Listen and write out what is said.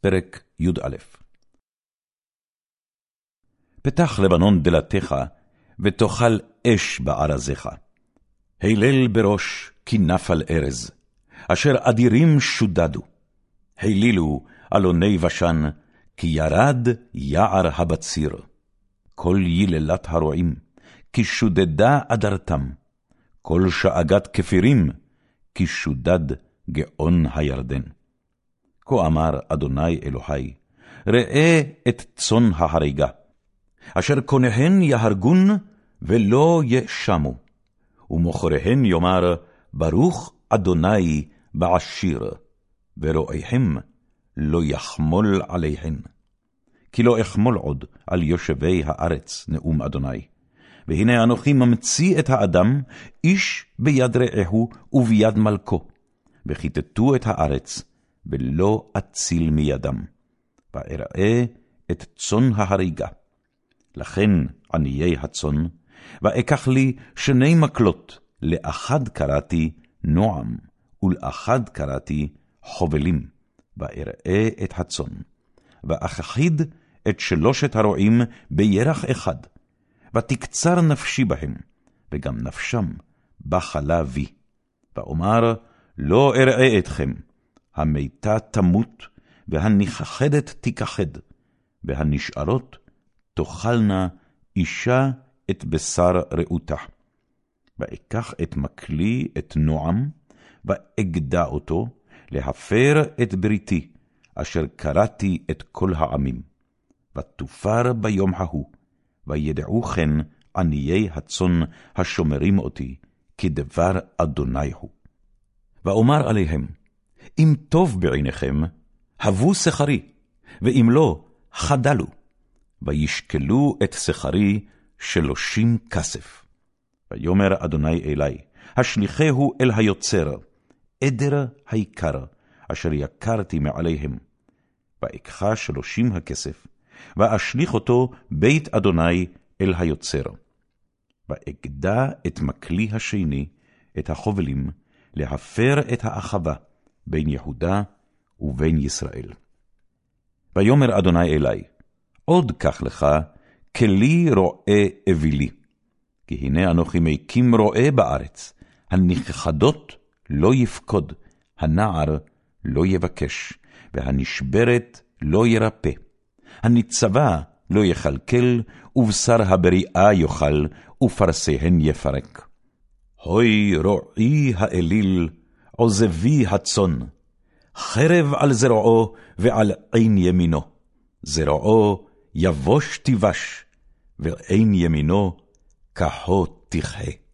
פרק י"א פתח לבנון דלתך, ותאכל אש בארזיך. הלל בראש, כי נפל ארז, אשר אדירים שודדו. הלילו אלוני בשן, כי ירד יער הבציר. כל יללת הרועים, כי שודדה אדרתם. כל שאגת כפירים, כי שודד גאון הירדן. כה אמר אדוני אלוהי, ראה את צאן ההריגה, אשר קוניהן יהרגון ולא ישמו, ומוכריהן יאמר, ברוך אדוני בעשיר, ורואיהם לא יחמול עליהן. כי לא אחמול עוד על יושבי הארץ, נאום אדוני. והנה אנוכי ממציא את האדם, איש ביד רעהו וביד מלכו, וכיתתו את הארץ, ולא אציל מידם. ואראה את צאן ההריגה. לכן עניי הצאן, ואקח לי שני מקלות, לאחד קראתי נועם, ולאחד קראתי חובלים, ואראה את הצאן. ואכחיד את שלושת הרועים בירח אחד, ותקצר נפשי בהם, וגם נפשם בחלה בי. ואומר, לא אראה אתכם, המתה תמות, והנכחדת תיכחד, והנשארות תאכלנה אישה את בשר רעותה. ואקח את מקלי, את נועם, ואגדע אותו, להפר את בריתי, אשר קראתי את כל העמים. ותופר ביום ההוא, וידעו כן עניי הצאן השומרים אותי, כדבר אדוני הוא. ואומר עליהם, אם טוב בעיניכם, הבו שכרי, ואם לא, חדלו, וישקלו את שכרי שלושים כסף. ויאמר אדוני אלי, השליחהו אל היוצר, עדר העיקר, אשר יקרתי מעליהם. ואקחה שלושים הכסף, ואשליך אותו בית אדוני אל היוצר. ואגדע את מקלי השני, את החובלים, להפר את האחווה בין יהודה ובין ישראל. ויאמר אדוני אלי, עוד קח לך, כלי רועה אווילי. כי הנה אנוכי מקים רועה בארץ, הנכחדות לא יפקוד, הנער לא יבקש, והנשברת לא ירפא. הניצבה לא יכלכל, ובשר הבריאה יאכל, ופרסיהן יפרק. הוי רועי האליל, עוזבי הצאן, חרב על זרועו ועל עין ימינו, זרועו יבוש תיבש, ועין ימינו כחו תכהה.